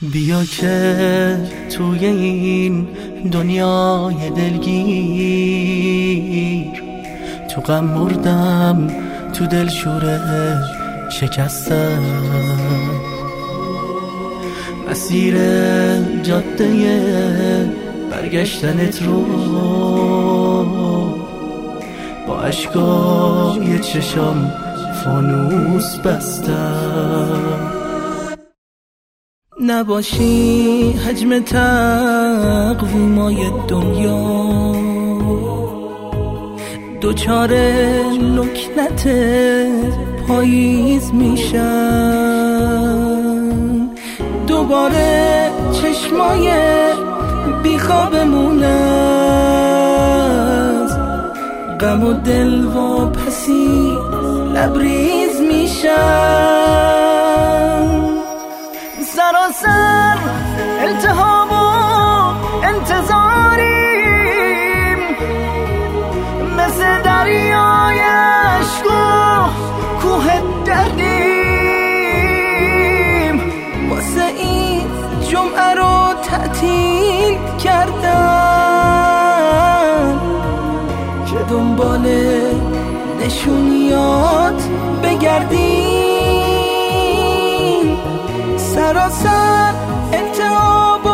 بیا که توی این دنیای دلگیر. تو غم مردم تو دل شوره شکستم مسیر جاده برگشتنت رو با عشقای چشم فانوس بستم. نباشی حجم تقویمای دنیا. دوچار لکنت پاییز میشن دوباره چشمای بیخوابمون از غم و دل و پسی لبریز میشن سراسر التهاب و انتظاریم. مثل دریای عشق و کوه دردیم. واسه این جمعه رو تعطیل کردم که دنبال نشونیات بگردیم. سراسر انتعاب و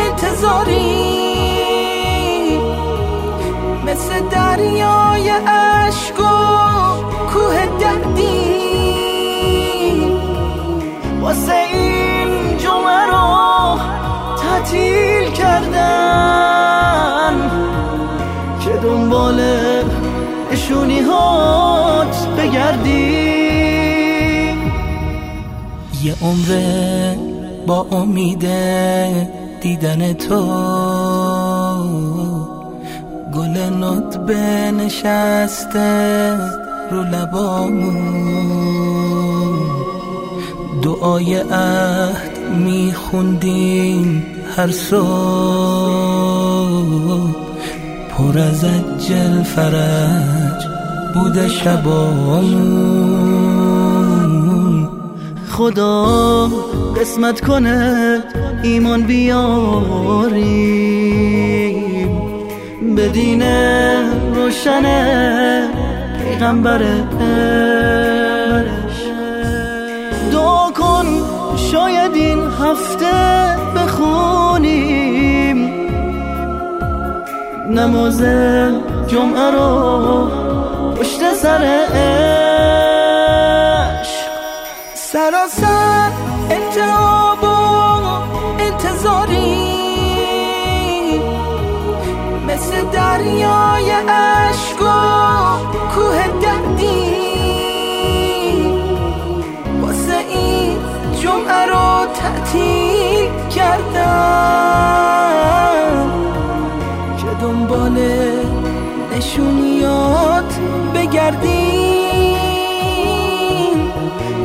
انتظاری. مثل دریای عشق و کوه دردی. واسه این جمعه رو تعطیل کردن که دنبال نشونی هات بگردی. یه عمره با امید دیدن تو. گل به نشسته رو لبامون. دعای عهد میخوندیم هر صبح. پر از اجل فرج بوده شبامون. خدا قسمت کنه ایمان بیاریم. به دین روشن پیغمبرش دعا کن شاید این هفته بخونیم. نماز جمعه رو پشت سر سراسر انتعاب و انتظاری. مثل دریای عشق و کوه دردی واسه این جمعه رو تعطیل کردم که دنبال نشونیات بگردی.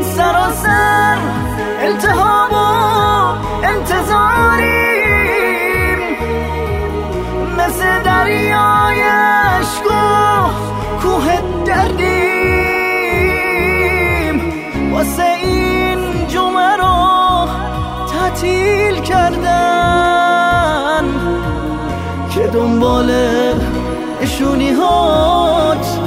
سراسر التهاب و انتظاریم. مثل دریای عشق و کوه دردیم. واسه این جمعه رو تعطیل کردن که دنبال نشونی هات